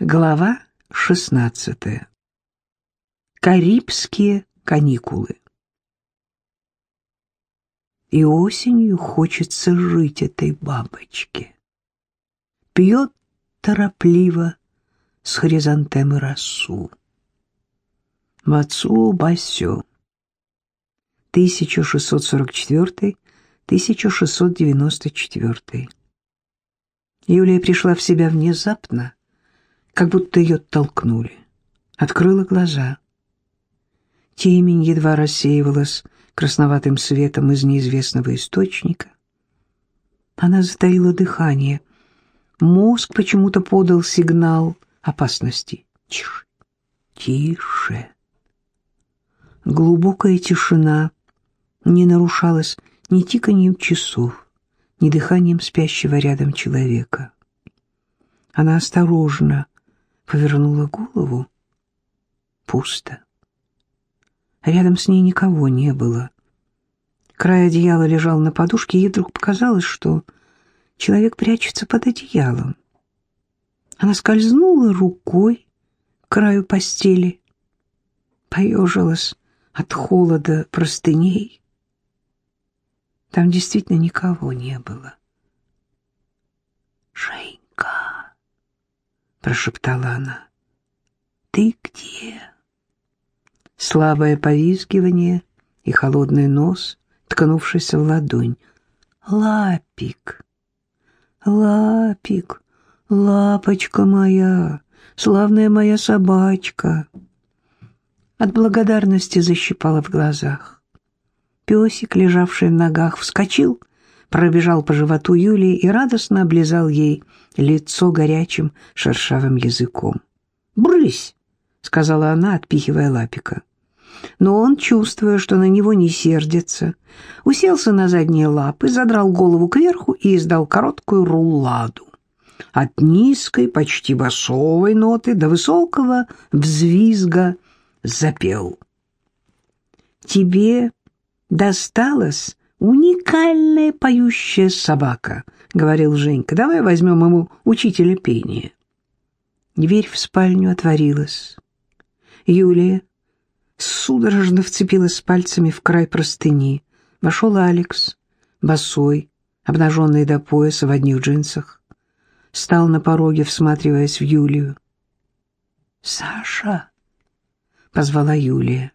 Глава 16. Карибские каникулы. И осенью хочется жить этой бабочке. Пьет торопливо с хризантемы росу. Мацуо Басё. 1644-1694. Юлия пришла в себя внезапно, как будто ее толкнули. Открыла глаза. Темень едва рассеивалась красноватым светом из неизвестного источника. Она затаила дыхание. Мозг почему-то подал сигнал опасности. Тише, тише. Глубокая тишина не нарушалась ни тиканьем часов, ни дыханием спящего рядом человека. Она осторожно повернула голову. Пусто. Рядом с ней никого не было. Край одеяла лежал на подушке, и ей вдруг показалось, что человек прячется под одеялом. Она скользнула рукой к краю постели, поежилась от холода простыней. Там действительно никого не было. «Женька!» — прошептала она. «Ты где?» Слабое повизгивание и холодный нос, ткнувшийся в ладонь. «Лапик! Лапик! Лапочка моя! Славная моя собачка!» От благодарности защипала в глазах. Песик, лежавший в ногах, вскочил, пробежал по животу Юлии и радостно облизал ей лицо горячим шершавым языком. «Брысь!» — сказала она, отпихивая лапика. Но он, чувствуя, что на него не сердится, уселся на задние лапы, задрал голову кверху и издал короткую рулладу. От низкой, почти басовой ноты до высокого взвизга запел. «Тебе досталась уникальная поющая собака», — говорил Женька. «Давай возьмем ему учителя пения». Дверь в спальню отворилась. Юлия судорожно вцепилась пальцами в край простыни. Вошел Алекс, босой, обнаженный до пояса в одних джинсах. Стал на пороге, всматриваясь в Юлию. «Саша!» — позвала Юлия.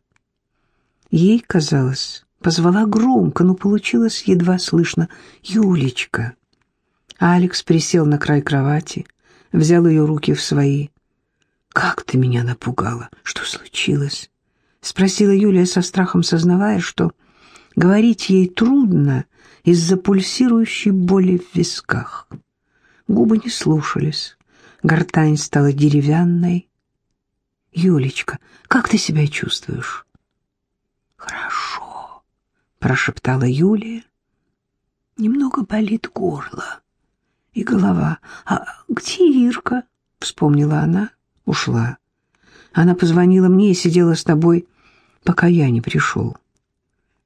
Ей казалось, Позвала громко, но получилось едва слышно. «Юлечка!» Алекс присел на край кровати, взял ее руки в свои. «Как ты меня напугала! Что случилось?» Спросила Юлия со страхом, сознавая, что говорить ей трудно из-за пульсирующей боли в висках. Губы не слушались, гортань стала деревянной. «Юлечка, как ты себя чувствуешь?» «Хорошо», — прошептала Юлия. «Немного болит горло и голова. А где Ирка?» — вспомнила она. Ушла. Она позвонила мне и сидела с тобой, пока я не пришел.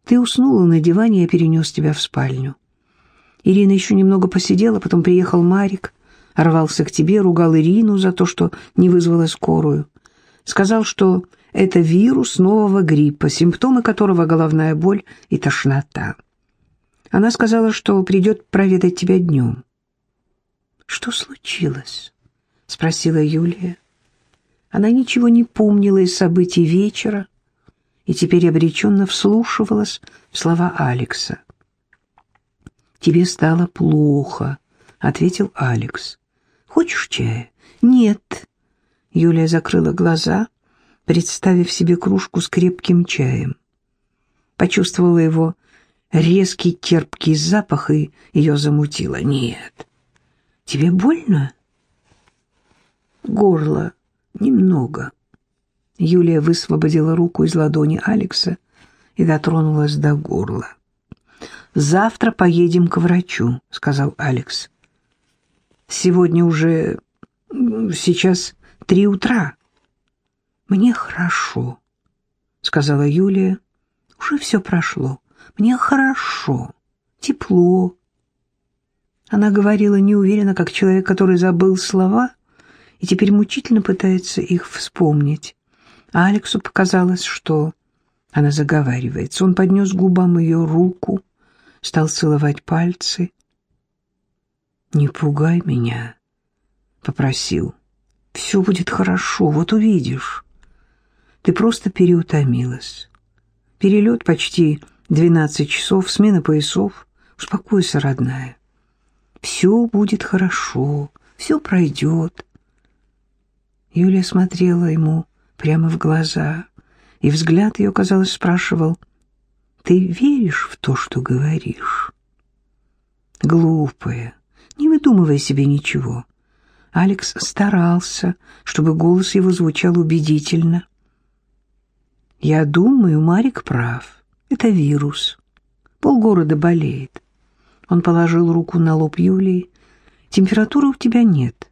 Ты уснула на диване, я перенес тебя в спальню. Ирина еще немного посидела, потом приехал Марик, рвался к тебе, ругал Ирину за то, что не вызвала скорую. Сказал, что это вирус нового гриппа, симптомы которого головная боль и тошнота. Она сказала, что придет проведать тебя днем. «Что случилось?» — спросила Юлия. Она ничего не помнила из событий вечера и теперь обреченно вслушивалась в слова Алекса. «Тебе стало плохо», — ответил Алекс. «Хочешь чая?» «Нет». Юлия закрыла глаза представив себе кружку с крепким чаем. Почувствовала его резкий терпкий запах и ее замутило. «Нет, тебе больно?» «Горло немного». Юлия высвободила руку из ладони Алекса и дотронулась до горла. «Завтра поедем к врачу», — сказал Алекс. «Сегодня уже... сейчас три утра». «Мне хорошо», — сказала Юлия. «Уже все прошло. Мне хорошо. Тепло». Она говорила неуверенно, как человек, который забыл слова и теперь мучительно пытается их вспомнить. А Алексу показалось, что она заговаривается. Он поднес губам ее руку, стал целовать пальцы. «Не пугай меня», — попросил. «Все будет хорошо, вот увидишь. Ты просто переутомилась. Перелет почти двенадцать часов, смена поясов. Успокойся, родная. Все будет хорошо, все пройдет». Юлия смотрела ему прямо в глаза, и взгляд ее, казалось, спрашивал, «Ты веришь в то, что говоришь?» Глупая, не выдумывая себе ничего. Алекс старался, чтобы голос его звучал убедительно. «Я думаю, Марик прав. Это вирус. Полгорода болеет». Он положил руку на лоб Юлии. «Температуры у тебя нет.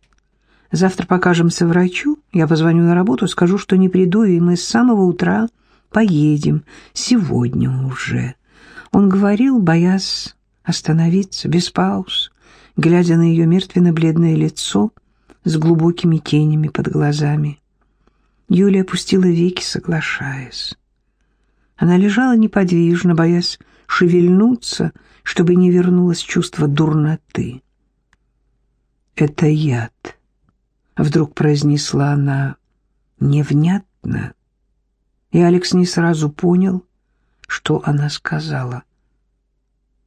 Завтра покажемся врачу, я позвоню на работу, скажу, что не приду, и мы с самого утра поедем. Сегодня уже». Он говорил, боясь остановиться, без пауз, глядя на ее мертвенно-бледное лицо с глубокими тенями под глазами. Юлия опустила веки, соглашаясь. Она лежала неподвижно, боясь шевельнуться, чтобы не вернулось чувство дурноты. «Это яд», — вдруг произнесла она невнятно, и Алекс не сразу понял, что она сказала.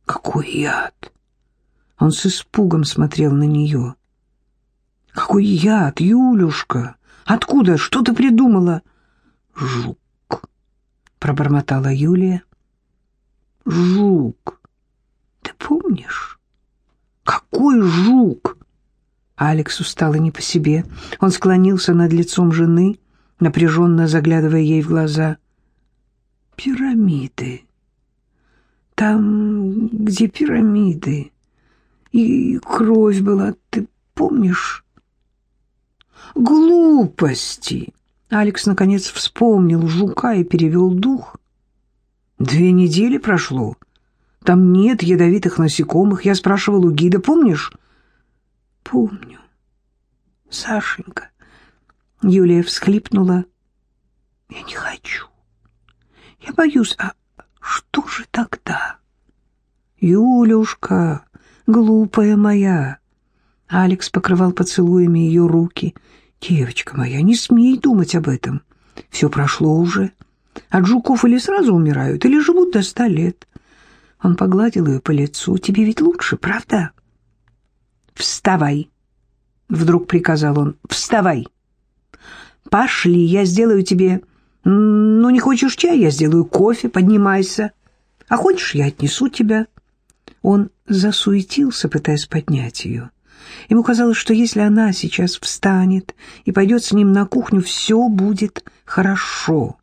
«Какой яд!» Он с испугом смотрел на нее. «Какой яд, Юлюшка! Откуда? Что ты придумала?» «Жук!» — пробормотала Юлия. «Жук! Ты помнишь?» «Какой жук?» Алекс устал и не по себе. Он склонился над лицом жены, напряженно заглядывая ей в глаза. «Пирамиды. Там, где пирамиды и кровь была, ты помнишь? Глупости! Алекс наконец вспомнил жука и перевел дух. Две недели прошло. Там нет ядовитых насекомых. Я спрашивал у гида, помнишь? Помню. Сашенька. Юлия всхлипнула. Я не хочу. Я боюсь. А что же тогда? Юлюшка, глупая моя. Алекс покрывал поцелуями ее руки. Девочка моя, не смей думать об этом. Все прошло уже. От жуков или сразу умирают, или живут до ста лет. Он погладил ее по лицу. Тебе ведь лучше, правда? Вставай. Вдруг приказал он. Вставай. Пошли, я сделаю тебе... Ну, не хочешь чай, я сделаю кофе, поднимайся. А хочешь, я отнесу тебя. Он засуетился, пытаясь поднять ее. Ему казалось, что если она сейчас встанет и пойдет с ним на кухню, все будет хорошо.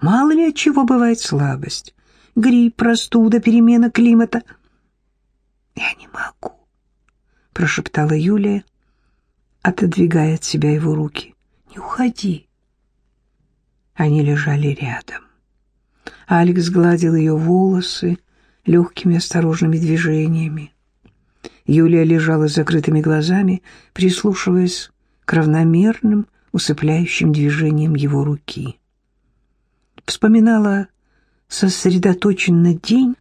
Мало ли от чего бывает слабость. Грипп, простуда, перемена климата. «Я не могу», — прошептала Юлия, отодвигая от себя его руки. «Не уходи». Они лежали рядом. Алекс гладил ее волосы, легкими осторожными движениями. Юлия лежала с закрытыми глазами, прислушиваясь к равномерным, усыпляющим движениям его руки. Вспоминала сосредоточенно день,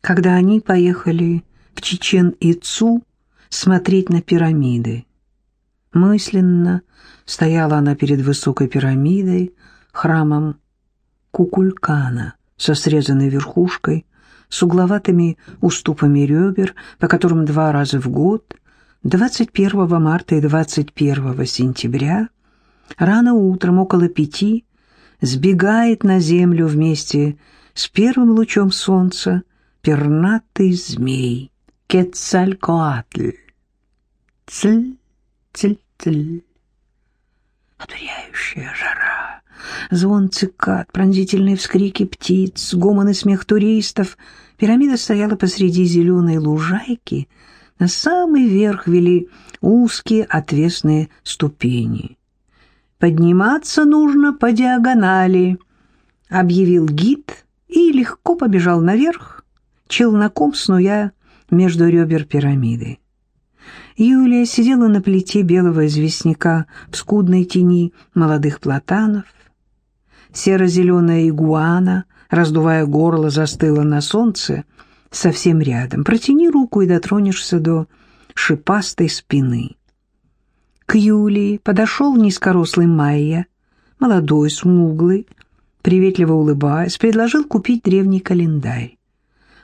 когда они поехали в Чечен-Ицу смотреть на пирамиды. Мысленно стояла она перед высокой пирамидой, храмом Кукулькана со срезанной верхушкой, с угловатыми уступами ребер, по которым два раза в год, 21 марта и 21 сентября, рано утром около пяти, сбегает на землю вместе с первым лучом солнца пернатый змей Кецалькоатль. Цль, цль, цль. Одуряющая жара, звон цикад, пронзительные вскрики птиц, гомон и смех туристов — Пирамида стояла посреди зеленой лужайки, на самый верх вели узкие отвесные ступени. «Подниматься нужно по диагонали», — объявил гид и легко побежал наверх, челноком снуя между ребер пирамиды. Юлия сидела на плите белого известняка в скудной тени молодых платанов. Серо-зеленая игуана, раздувая горло, застыла на солнце совсем рядом. Протяни руку и дотронешься до шипастой спины. К Юлии подошел низкорослый Майя, молодой, смуглый, приветливо улыбаясь, предложил купить древний календарь.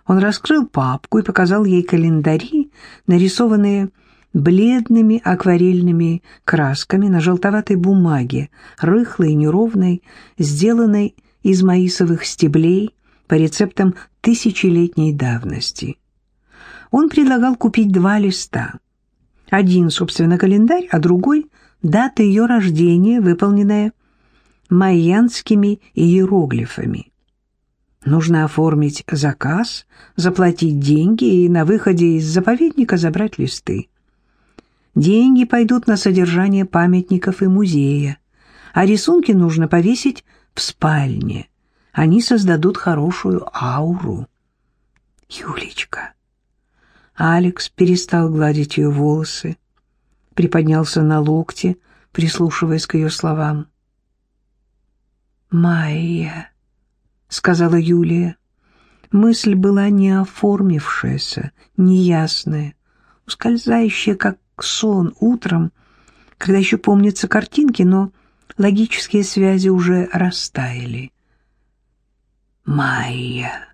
Он раскрыл папку и показал ей календари, нарисованные бледными акварельными красками на желтоватой бумаге, рыхлой и неровной, сделанной из маисовых стеблей по рецептам тысячелетней давности. Он предлагал купить два листа. Один, собственно, календарь, а другой — дата ее рождения, выполненная майянскими иероглифами. Нужно оформить заказ, заплатить деньги и на выходе из заповедника забрать листы. Деньги пойдут на содержание памятников и музея, а рисунки нужно повесить в спальне. Они создадут хорошую ауру. Юлечка. Алекс перестал гладить ее волосы, приподнялся на локте, прислушиваясь к ее словам. «Майя», — сказала Юлия. Мысль была не оформившаяся, неясная, ускользающая, как сон утром, когда еще помнятся картинки, но логические связи уже растаяли. «Майя,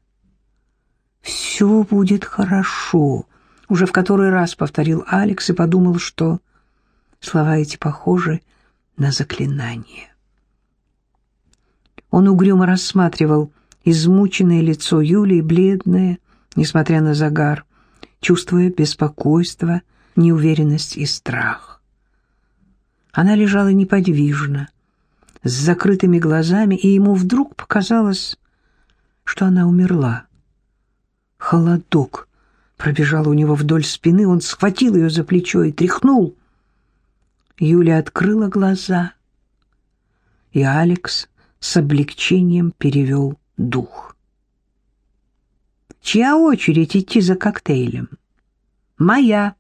все будет хорошо», — уже в который раз повторил Алекс и подумал, что слова эти похожи на заклинание. Он угрюмо рассматривал измученное лицо Юлии, бледное, несмотря на загар, чувствуя беспокойство, неуверенность и страх. Она лежала неподвижно, с закрытыми глазами, и ему вдруг показалось, что она умерла. Холодок пробежал у него вдоль спины, он схватил ее за плечо и тряхнул. Юля открыла глаза, и Алекс с облегчением перевел дух. «Чья очередь идти за коктейлем?» «Моя».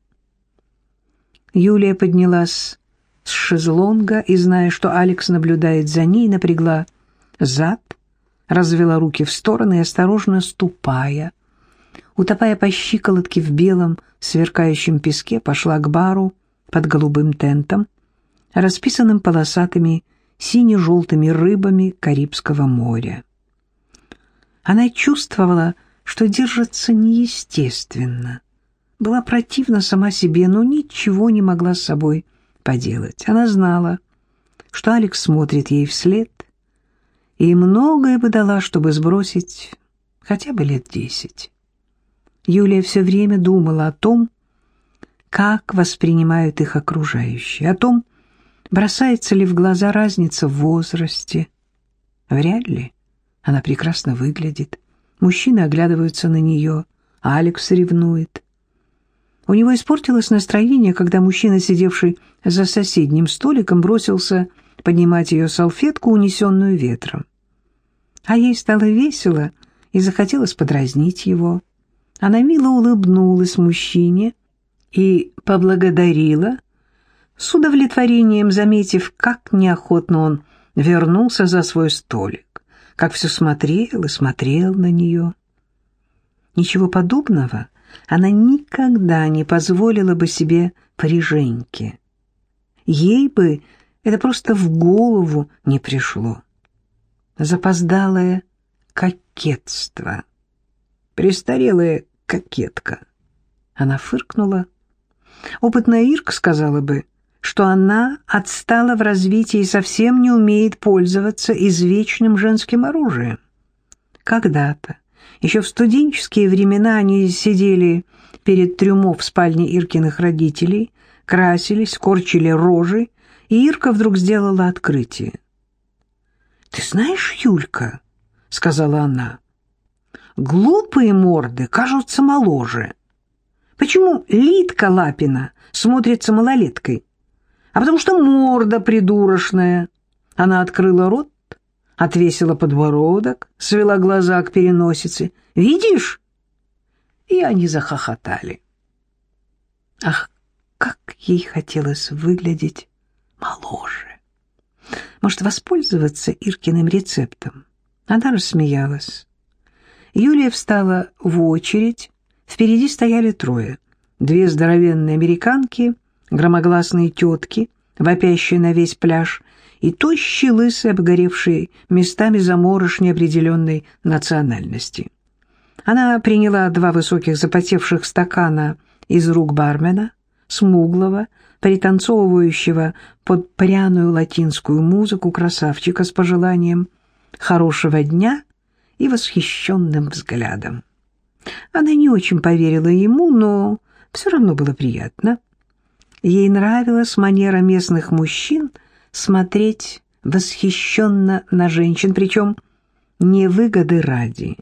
Юлия поднялась с шезлонга и, зная, что Алекс наблюдает за ней, напрягла зад, развела руки в стороны и, осторожно ступая, утопая по щиколотке в белом сверкающем песке, пошла к бару под голубым тентом, расписанным полосатыми сине-желтыми рыбами Карибского моря. Она чувствовала, что держится неестественно. Была противна сама себе, но ничего не могла с собой поделать. Она знала, что Алекс смотрит ей вслед, и многое бы дала, чтобы сбросить хотя бы лет десять. Юлия все время думала о том, как воспринимают их окружающие, о том, Бросается ли в глаза разница в возрасте? Вряд ли. Она прекрасно выглядит. Мужчины оглядываются на нее, а Алекс ревнует. У него испортилось настроение, когда мужчина, сидевший за соседним столиком, бросился поднимать ее салфетку, унесенную ветром. А ей стало весело и захотелось подразнить его. Она мило улыбнулась мужчине и поблагодарила с удовлетворением заметив, как неохотно он вернулся за свой столик, как все смотрел и смотрел на нее. Ничего подобного она никогда не позволила бы себе париженьке. Ей бы это просто в голову не пришло. Запоздалое кокетство. Престарелая кокетка. Она фыркнула. Опытная Ирка сказала бы — что она отстала в развитии и совсем не умеет пользоваться извечным женским оружием. Когда-то, еще в студенческие времена, они сидели перед трюмо в спальне Иркиных родителей, красились, корчили рожи, и Ирка вдруг сделала открытие. «Ты знаешь, Юлька, — сказала она, — глупые морды кажутся моложе. Почему Литка Лапина смотрится малолеткой? а потому что морда придурочная. Она открыла рот, отвесила подбородок, свела глаза к переносице. «Видишь?» И они захохотали. «Ах, как ей хотелось выглядеть моложе. Может, воспользоваться Иркиным рецептом? Она рассмеялась. Юлия встала в очередь. Впереди стояли трое. Две здоровенные американки, громогласные тетки, вопящие на весь пляж, и тощий, лысый, обгоревший, местами заморыш неопределенной национальности. Она приняла два высоких запотевших стакана из рук бармена, смуглого, пританцовывающего под пряную латинскую музыку красавчика с пожеланием хорошего дня и восхищенным взглядом. Она не очень поверила ему, но все равно было приятно. Ей нравилась манера местных мужчин смотреть восхищенно на женщин, причем не выгоды ради,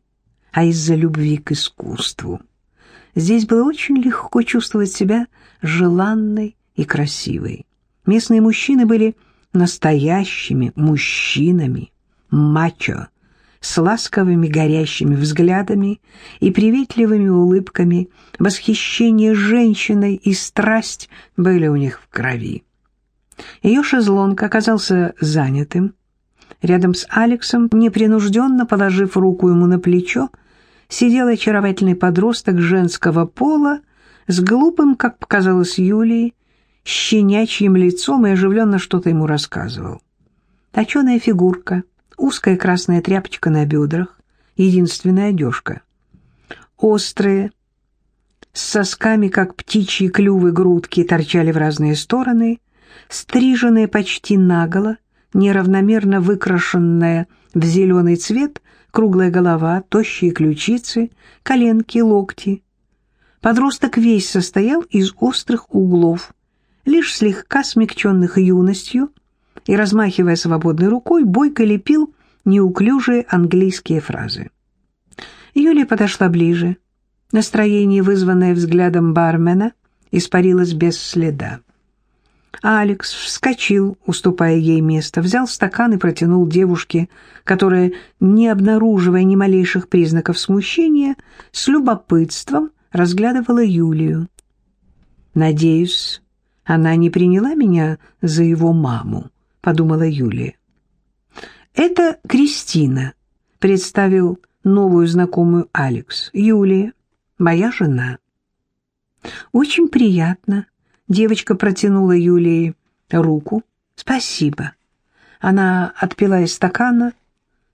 а из-за любви к искусству. Здесь было очень легко чувствовать себя желанной и красивой. Местные мужчины были настоящими мужчинами, мачо, с ласковыми горящими взглядами и приветливыми улыбками, восхищение женщиной и страсть были у них в крови. Ее шезлонг оказался занятым. Рядом с Алексом, непринужденно положив руку ему на плечо, сидел очаровательный подросток женского пола с глупым, как показалось Юлии, щенячьим лицом и оживленно что-то ему рассказывал. Точеная фигурка, узкая красная тряпочка на бедрах, единственная одежка. Острые, с сосками, как птичьи клювы грудки, торчали в разные стороны, стриженные почти наголо, неравномерно выкрашенная в зеленый цвет, круглая голова, тощие ключицы, коленки, локти. Подросток весь состоял из острых углов, лишь слегка смягченных юностью, и, размахивая свободной рукой, бойко лепил неуклюжие английские фразы. Юлия подошла ближе. Настроение, вызванное взглядом бармена, испарилось без следа. Алекс вскочил, уступая ей место, взял стакан и протянул девушке, которая, не обнаруживая ни малейших признаков смущения, с любопытством разглядывала Юлию. «Надеюсь, она не приняла меня за его маму», — подумала Юлия. «Это Кристина», — представил новую знакомую Алекс. «Юлия, моя жена». «Очень приятно», Девочка протянула Юлии руку. «Спасибо». Она отпила из стакана,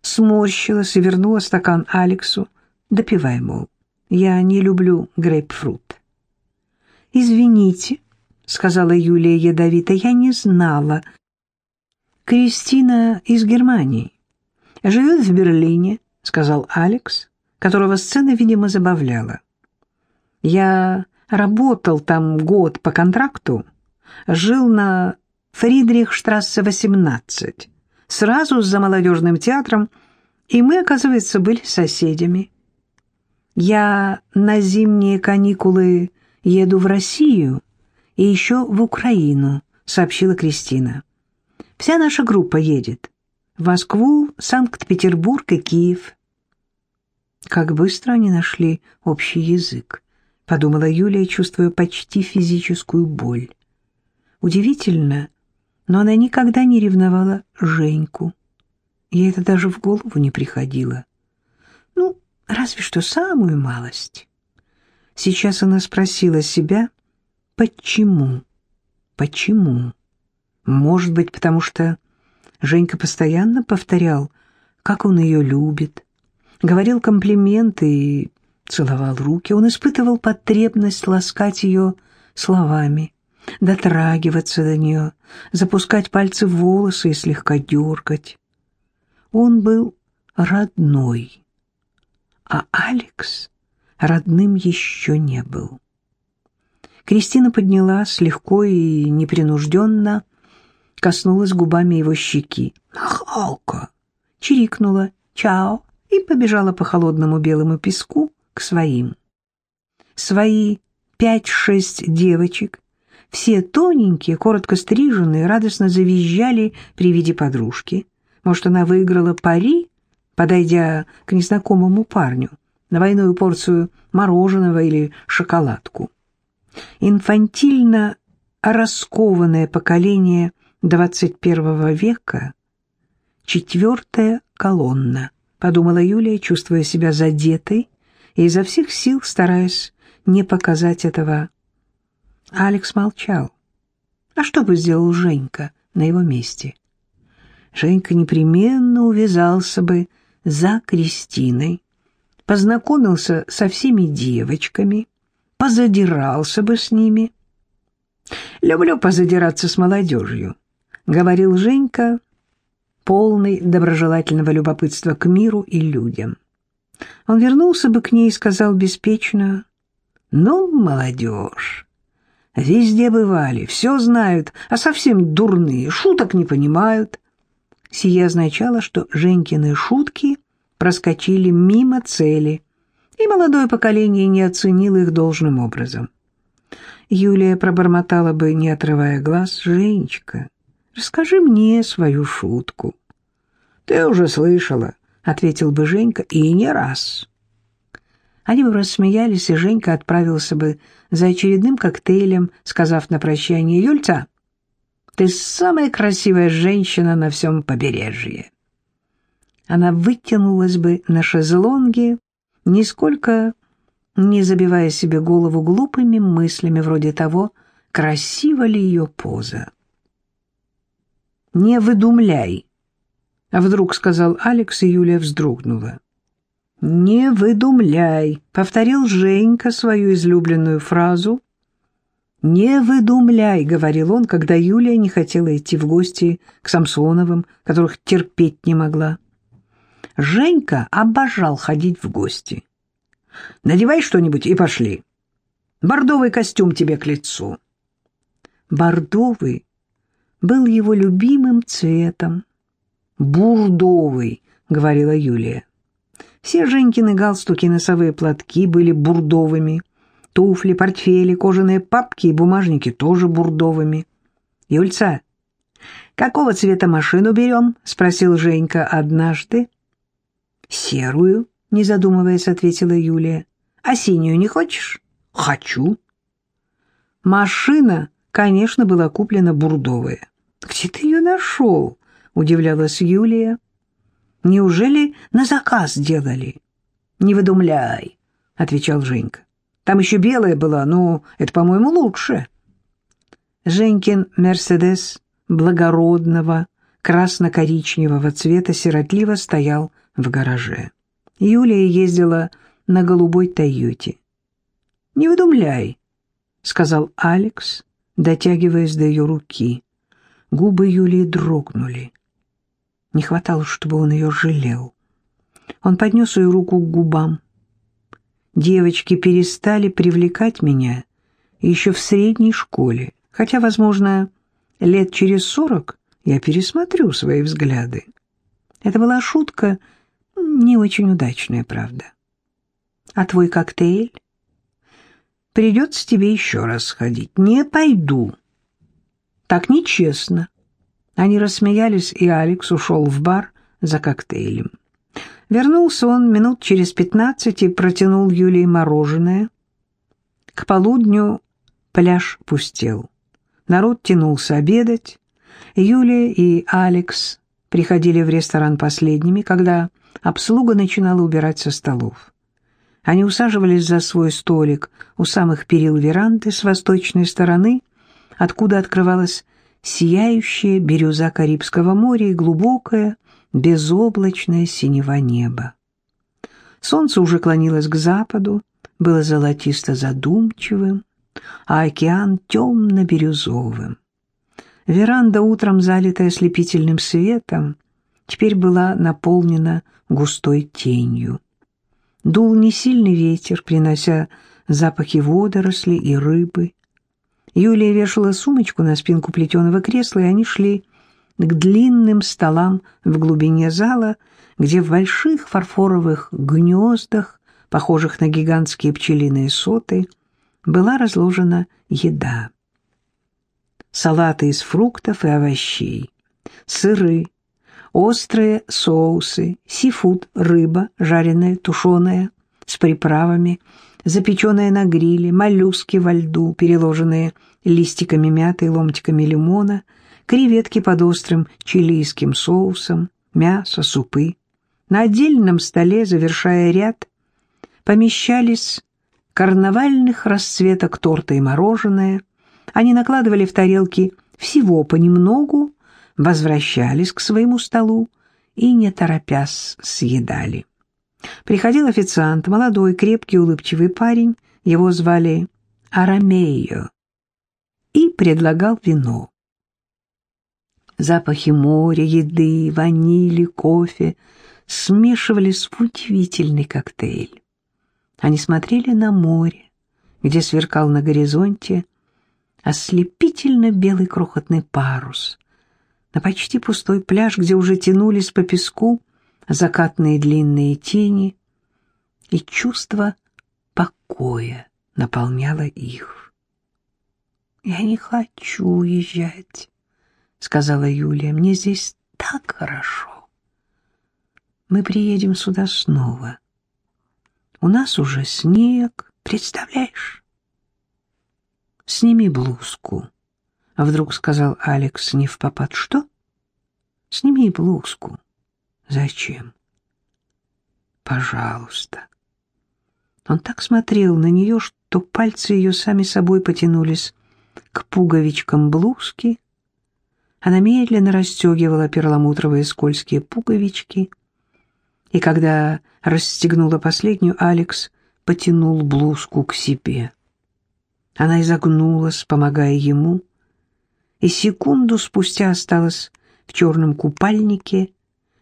сморщилась и вернула стакан Алексу. «Допивай, мол, я не люблю грейпфрут». «Извините», — сказала Юлия ядовито, — «я не знала». «Кристина из Германии. Живет в Берлине», — сказал Алекс, которого сцена, видимо, забавляла. «Я Работал там год по контракту, жил на Фридрихштрассе 18, сразу за молодежным театром, и мы, оказывается, были соседями. Я на зимние каникулы еду в Россию и еще в Украину, сообщила Кристина. Вся наша группа едет. В Москву, Санкт-Петербург и Киев. Как быстро они нашли общий язык подумала Юлия, чувствуя почти физическую боль. Удивительно, но она никогда не ревновала Женьку. Ей это даже в голову не приходило. Ну, разве что самую малость. Сейчас она спросила себя, почему? Почему? Может быть, потому что Женька постоянно повторял, как он ее любит, говорил комплименты и целовал руки, он испытывал потребность ласкать ее словами, дотрагиваться до нее, запускать пальцы в волосы и слегка дергать. Он был родной, а Алекс родным еще не был. Кристина поднялась легко и непринужденно, коснулась губами его щеки. «Нахалка!» чирикнула «Чао!» и побежала по холодному белому песку, своим. Свои пять-шесть девочек, все тоненькие, коротко стриженные, радостно завизжали при виде подружки. Может, она выиграла пари, подойдя к незнакомому парню, на двойную порцию мороженого или шоколадку. Инфантильно раскованное поколение XXI века — четвертая колонна, подумала Юлия, чувствуя себя задетой и изо всех сил стараясь не показать этого. Алекс молчал. А что бы сделал Женька на его месте? Женька непременно увязался бы за Кристиной, познакомился со всеми девочками, позадирался бы с ними. «Люблю позадираться с молодежью», — говорил Женька, полный доброжелательного любопытства к миру и людям. Он вернулся бы к ней и сказал беспечно, «Ну, молодежь, везде бывали, все знают, а совсем дурные, шуток не понимают». Сие означало, что Женькины шутки проскочили мимо цели, и молодое поколение не оценило их должным образом. Юлия пробормотала бы, не отрывая глаз, «Женечка, расскажи мне свою шутку». «Ты уже слышала», — ответил бы Женька, — «и не раз». Они бы рассмеялись, и Женька отправился бы за очередным коктейлем, сказав на прощание, «Юльца, ты самая красивая женщина на всем побережье». Она вытянулась бы на шезлонге, нисколько не забивая себе голову глупыми мыслями вроде того, красива ли ее поза. «Не выдумляй», — вдруг сказал Алекс, и Юлия вздрогнула. «Не выдумляй», — повторил Женька свою излюбленную фразу. «Не выдумляй», — говорил он, когда Юлия не хотела идти в гости к Самсоновым, которых терпеть не могла. Женька обожал ходить в гости. Надевай что-нибудь и пошли. Бордовый костюм тебе к лицу. Бордовый был его любимым цветом. Бурдовый, говорила Юлия. Все Женькины галстуки и носовые платки были бурдовыми. Туфли, портфели, кожаные папки и бумажники тоже бурдовыми. «Юльца, какого цвета машину берем?» — спросил Женька однажды. «Серую», — не задумываясь, ответила Юлия. «А синюю не хочешь?» «Хочу». Машина, конечно, была куплена бурдовая. «Где ты ее нашел?» — удивлялась Юлия. «Неужели на заказ делали?» «Не выдумляй», — отвечал Женька. «Там еще белая была, но это, по-моему, лучше». Женькин «Мерседес» благородного красно-коричневого цвета сиротливо стоял в гараже. Юлия ездила на голубой «Тойоте». «Не выдумляй», — сказал Алекс, дотягиваясь до ее руки. Губы Юлии дрогнули. Не хватало, чтобы он ее жалел. Он поднес ее руку к губам. Девочки перестали привлекать меня еще в средней школе, хотя, возможно, лет через сорок я пересмотрю свои взгляды. Это была шутка, не очень удачная, правда. А твой коктейль? Придется тебе еще раз сходить. Не пойду. Так нечестно. Они рассмеялись, и Алекс ушел в бар за коктейлем. Вернулся он минут через пятнадцать и протянул Юлии мороженое. К полудню пляж пустел. Народ тянулся обедать. Юлия и Алекс приходили в ресторан последними, когда обслуга начинала убирать со столов. Они усаживались за свой столик у самых перил веранды с восточной стороны, откуда открывалась сияющая бирюза Карибского моря и глубокое, безоблачное синего неба. Солнце уже клонилось к западу, было золотисто задумчивым, а океан темно-бирюзовым. Веранда, утром залитая ослепительным светом, теперь была наполнена густой тенью. Дул несильный ветер, принося запахи водорослей и рыбы. Юлия вешала сумочку на спинку плетеного кресла, и они шли к длинным столам в глубине зала, где в больших фарфоровых гнездах, похожих на гигантские пчелиные соты, была разложена еда. Салаты из фруктов и овощей, сыры, острые соусы, сифуд, рыба, жареная, тушеная, с приправами, запеченная на гриле, моллюски во льду, переложенные листиками мяты и ломтиками лимона, креветки под острым чилийским соусом, мясо, супы. На отдельном столе, завершая ряд, помещались карнавальных расцветок торта и мороженое. Они накладывали в тарелки всего понемногу, возвращались к своему столу и, не торопясь, съедали. Приходил официант, молодой, крепкий, улыбчивый парень, его звали Арамею, и предлагал вино. Запахи моря, еды, ванили, кофе смешивались в удивительный коктейль. Они смотрели на море, где сверкал на горизонте ослепительно белый крохотный парус, на почти пустой пляж, где уже тянулись по песку закатные длинные тени, и чувство покоя наполняло их. «Я не хочу уезжать», — сказала Юлия, — «мне здесь так хорошо. Мы приедем сюда снова. У нас уже снег, представляешь?» «Сними блузку», — вдруг сказал Алекс не в попад. «Что?» «Сними блузку». «Зачем?» «Пожалуйста». Он так смотрел на нее, что пальцы ее сами собой потянулись к пуговичкам блузки. Она медленно расстегивала перламутровые скользкие пуговички, и когда расстегнула последнюю, Алекс потянул блузку к себе. Она изогнулась, помогая ему, и секунду спустя осталась в черном купальнике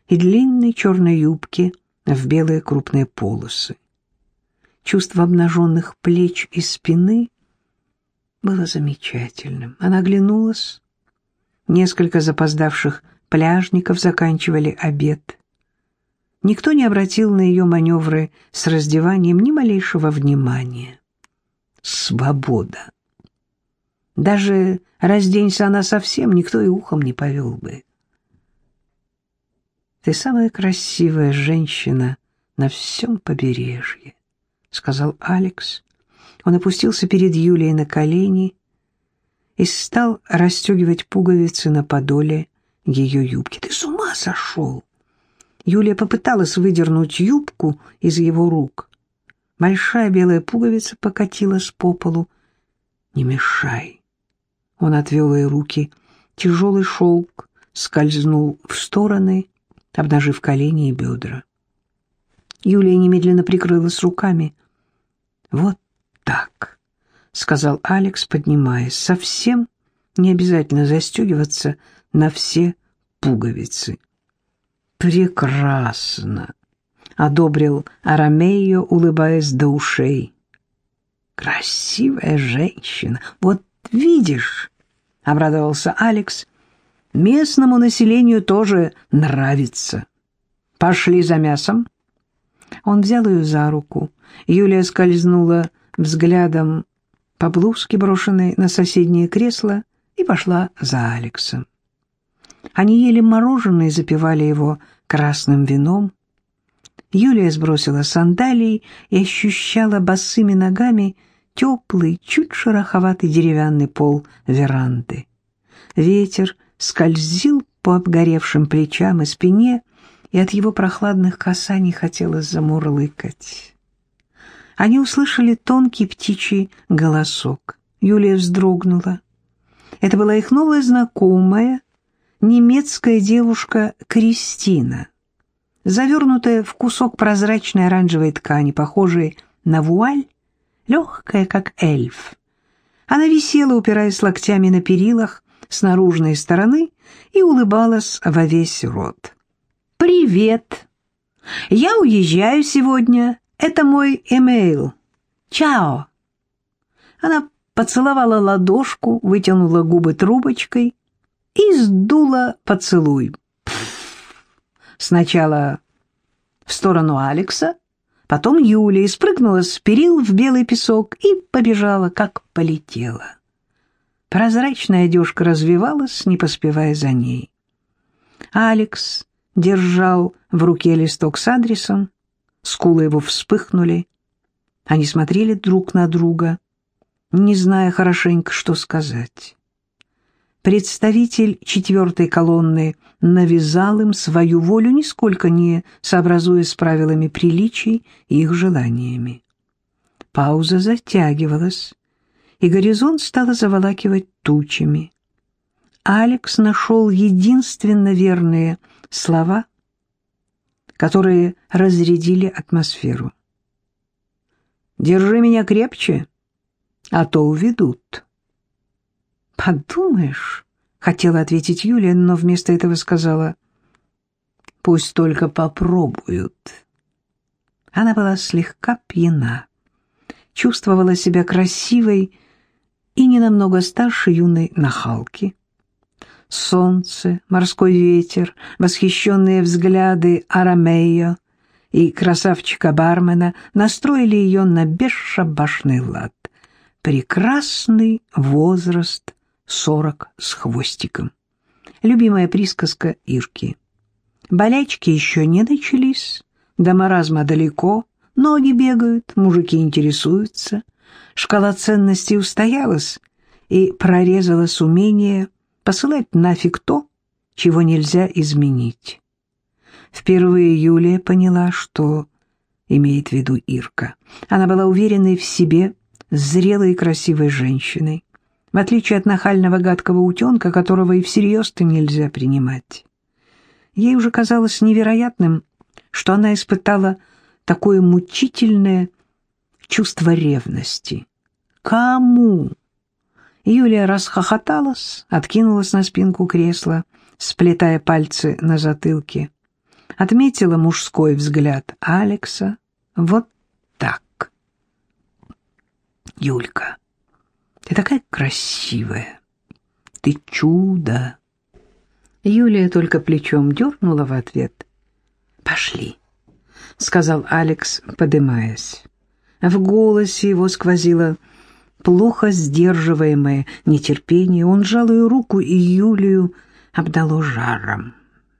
и длинной черной юбке в белые крупные полосы. Чувство обнаженных плеч и спины было замечательным. Она оглянулась. Несколько запоздавших пляжников заканчивали обед. Никто не обратил на ее маневры с раздеванием ни малейшего внимания. Свобода. Даже разденься она совсем, никто и ухом не повел бы. Ты самая красивая женщина на всем побережье. — сказал Алекс. Он опустился перед Юлией на колени и стал расстегивать пуговицы на подоле ее юбки. «Ты с ума сошел!» Юлия попыталась выдернуть юбку из его рук. Большая белая пуговица покатилась по полу. «Не мешай!» Он отвел ей руки. Тяжелый шелк скользнул в стороны, обнажив колени и бедра. Юлия немедленно прикрылась руками. «Вот так», — сказал Алекс, поднимаясь. «Совсем не обязательно застегиваться на все пуговицы». «Прекрасно», — одобрил Арамею, улыбаясь до ушей. «Красивая женщина. Вот видишь», — обрадовался Алекс, — «местному населению тоже нравится. Пошли за мясом». Он взял ее за руку. Юлия скользнула взглядом по блузке, брошенной на соседнее кресло, и пошла за Алексом. Они ели мороженое и запивали его красным вином. Юлия сбросила сандалии и ощущала босыми ногами теплый, чуть шероховатый деревянный пол веранды. Ветер скользил по обгоревшим плечам и спине, и от его прохладных касаний хотелось замурлыкать. Они услышали тонкий птичий голосок. Юлия вздрогнула. Это была их новая знакомая, немецкая девушка Кристина, завернутая в кусок прозрачной оранжевой ткани, похожей на вуаль, легкая, как эльф. Она висела, упираясь локтями на перилах с наружной стороны, и улыбалась во весь рот. «Привет! Я уезжаю сегодня. Это мой эмейл. Чао!» Она поцеловала ладошку, вытянула губы трубочкой и сдула поцелуй. Сначала в сторону Алекса, потом Юлия спрыгнула с перил в белый песок и побежала, как полетела. Прозрачная одежка развивалась, не поспевая за ней. Алекс держал в руке листок с адресом, скулы его вспыхнули. Они смотрели друг на друга. не зная хорошенько, что сказать. Представитель четвертой колонны навязал им свою волю, нисколько не сообразуясь с правилами приличий и их желаниями. Пауза затягивалась, и горизонт стало заволакивать тучами. Алекс нашел единственно верные слова, которые разрядили атмосферу. «Держи меня крепче, а то уведут». «Подумаешь», — хотела ответить Юлия, но вместо этого сказала, «Пусть только попробуют». Она была слегка пьяна, чувствовала себя красивой и не намного старше юной нахалки. Солнце, морской ветер, восхищенные взгляды Арамея и красавчика-бармена настроили ее на бесшабашный лад. Прекрасный возраст сорок с хвостиком. Любимая присказка Ирки. Болячки еще не начались, до маразма далеко, ноги бегают, мужики интересуются. Шкала ценностей устоялась и прорезалось умение посылать нафиг то, чего нельзя изменить. Впервые Юлия поняла, что имеет в виду Ирка. Она была уверенной в себе, зрелой и красивой женщиной, в отличие от нахального гадкого утенка, которого и всерьез-то нельзя принимать. Ей уже казалось невероятным, что она испытала такое мучительное чувство ревности. Кому? Юлия расхохоталась, откинулась на спинку кресла, сплетая пальцы на затылке. Отметила мужской взгляд Алекса. Вот так. Юлька, ты такая красивая. Ты чудо. Юлия только плечом дернула в ответ. «Пошли», — сказал Алекс, подымаясь. В голосе его сквозило плохо сдерживаемое нетерпение. Он сжал ее руку, и Юлию обдало жаром.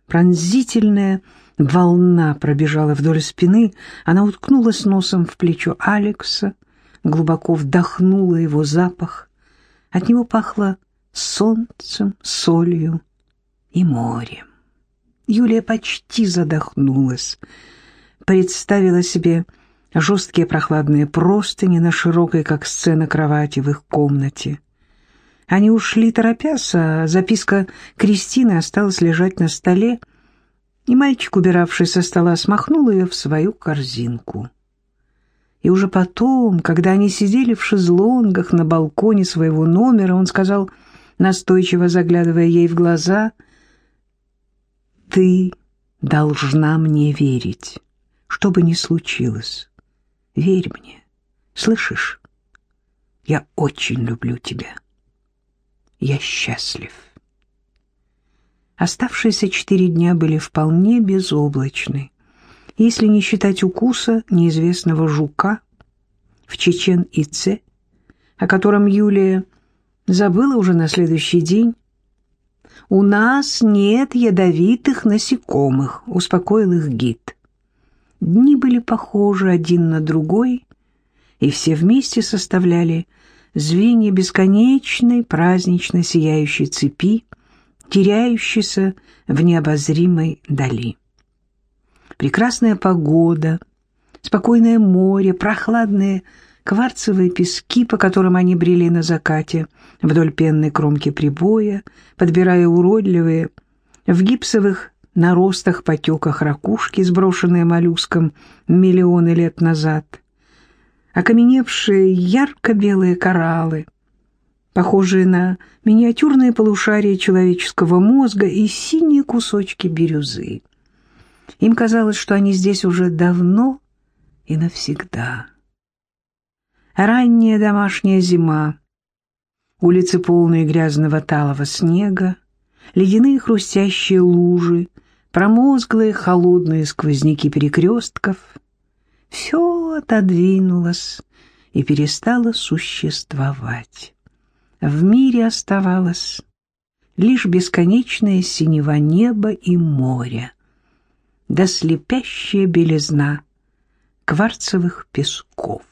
Пронзительная волна пробежала вдоль спины. Она уткнулась носом в плечо Алекса, глубоко вдохнула его запах. От него пахло солнцем, солью и морем. Юлия почти задохнулась, представила себе жесткие прохладные простыни на широкой, как сцена, кровати в их комнате. Они ушли торопясь, а записка Кристины осталась лежать на столе, и мальчик, убиравший со стола, смахнул ее в свою корзинку. И уже потом, когда они сидели в шезлонгах на балконе своего номера, он сказал, настойчиво заглядывая ей в глаза, «Ты должна мне верить, что бы ни случилось. Верь мне, слышишь? Я очень люблю тебя. Я счастлив». Оставшиеся четыре дня были вполне безоблачны если не считать укуса неизвестного жука в Чечен-Ице, о котором Юлия забыла уже на следующий день. «У нас нет ядовитых насекомых», — успокоил их гид. Дни были похожи один на другой, и все вместе составляли звенья бесконечной празднично сияющей цепи, теряющейся в необозримой дали. Прекрасная погода, спокойное море, прохладные кварцевые пески, по которым они брели на закате, вдоль пенной кромки прибоя, подбирая уродливые, в гипсовых наростах потеках ракушки, сброшенные моллюском миллионы лет назад, окаменевшие ярко-белые кораллы, похожие на миниатюрные полушария человеческого мозга и синие кусочки бирюзы. Им казалось, что они здесь уже давно и навсегда. Ранняя домашняя зима, улицы полные грязного талого снега, ледяные хрустящие лужи, промозглые холодные сквозняки перекрестков — все отодвинулось и перестало существовать. В мире оставалось лишь бесконечное синего неба и моря, да слепящая белизна кварцевых песков.